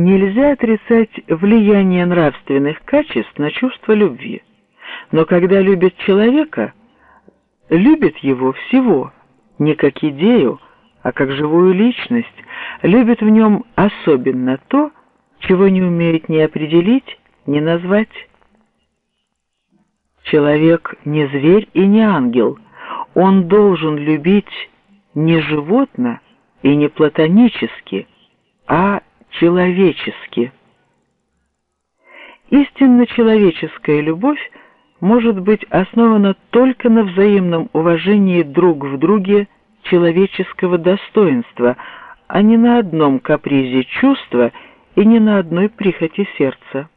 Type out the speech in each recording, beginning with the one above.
Нельзя отрицать влияние нравственных качеств на чувство любви. Но когда любят человека, любят его всего, не как идею, а как живую личность, любят в нем особенно то, чего не умеют ни определить, ни назвать. Человек не зверь и не ангел. Он должен любить не животно и не платонически, человечески. Истинно человеческая любовь может быть основана только на взаимном уважении друг в друге человеческого достоинства, а не на одном капризе чувства и не на одной прихоти сердца.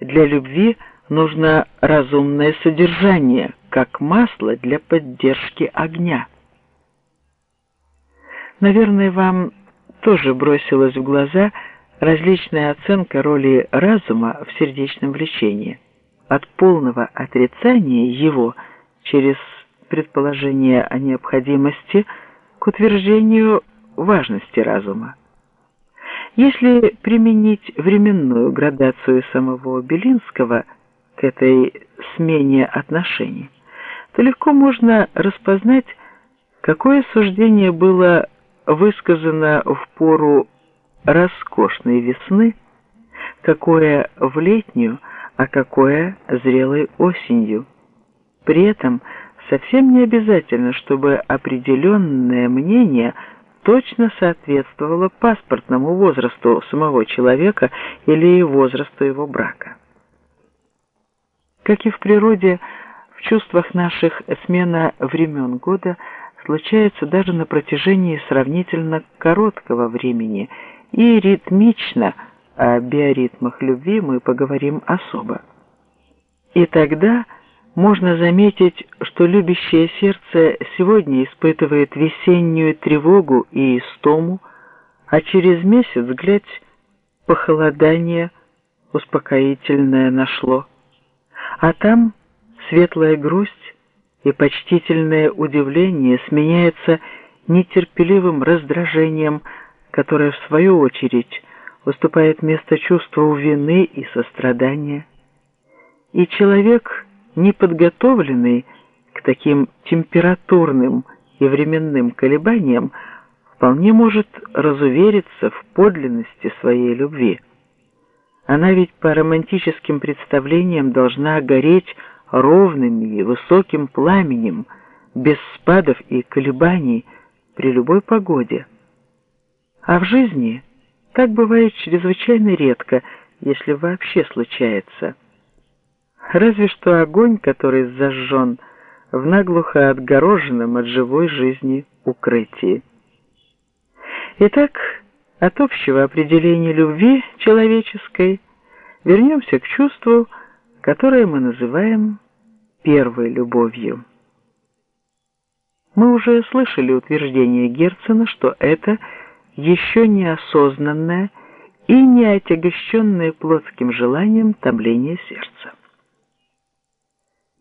Для любви нужно разумное содержание, как масло для поддержки огня. Наверное, вам тоже бросилась в глаза различная оценка роли разума в сердечном влечении. От полного отрицания его через предположение о необходимости к утверждению важности разума. Если применить временную градацию самого Белинского к этой смене отношений, то легко можно распознать, какое суждение было высказано в пору роскошной весны, какое в летнюю, а какое зрелой осенью. При этом совсем не обязательно, чтобы определенное мнение точно соответствовало паспортному возрасту самого человека или возрасту его брака. Как и в природе, в чувствах наших смена времен года – случается даже на протяжении сравнительно короткого времени и ритмично, о биоритмах любви мы поговорим особо. И тогда можно заметить, что любящее сердце сегодня испытывает весеннюю тревогу и истому, а через месяц, глядь, похолодание успокоительное нашло. А там светлая грусть, и почтительное удивление сменяется нетерпеливым раздражением, которое в свою очередь уступает место чувству вины и сострадания. И человек, неподготовленный к таким температурным и временным колебаниям, вполне может разувериться в подлинности своей любви. Она ведь по романтическим представлениям должна гореть ровным и высоким пламенем, без спадов и колебаний при любой погоде. А в жизни так бывает чрезвычайно редко, если вообще случается. Разве что огонь, который зажжен в наглухо отгороженном от живой жизни укрытии. Итак, от общего определения любви человеческой вернемся к чувству, которое мы называем первой любовью. Мы уже слышали утверждение Герцена, что это еще неосознанное и не отягощенное плотским желанием томление сердца.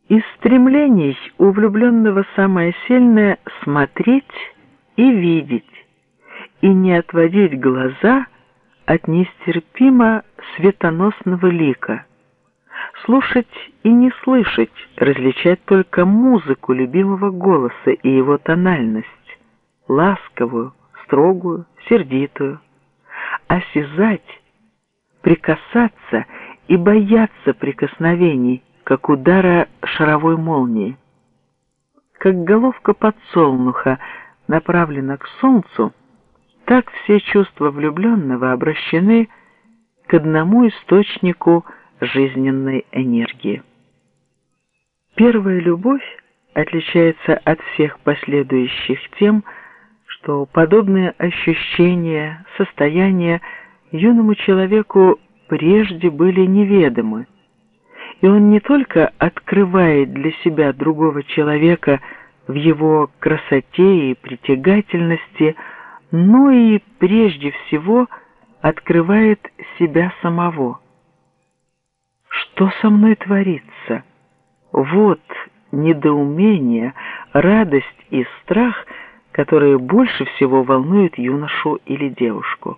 Из стремлений у влюбленного самое сильное – смотреть и видеть, и не отводить глаза от нестерпимо светоносного лика – слушать и не слышать, различать только музыку любимого голоса и его тональность, ласковую, строгую, сердитую, осязать, прикасаться и бояться прикосновений, как удара шаровой молнии. Как головка подсолнуха направлена к солнцу, так все чувства влюбленного обращены к одному источнику – жизненной энергии. Первая любовь отличается от всех последующих тем, что подобные ощущения, состояния юному человеку прежде были неведомы, и он не только открывает для себя другого человека в его красоте и притягательности, но и прежде всего открывает себя самого. Что со мной творится? Вот недоумение, радость и страх, которые больше всего волнуют юношу или девушку.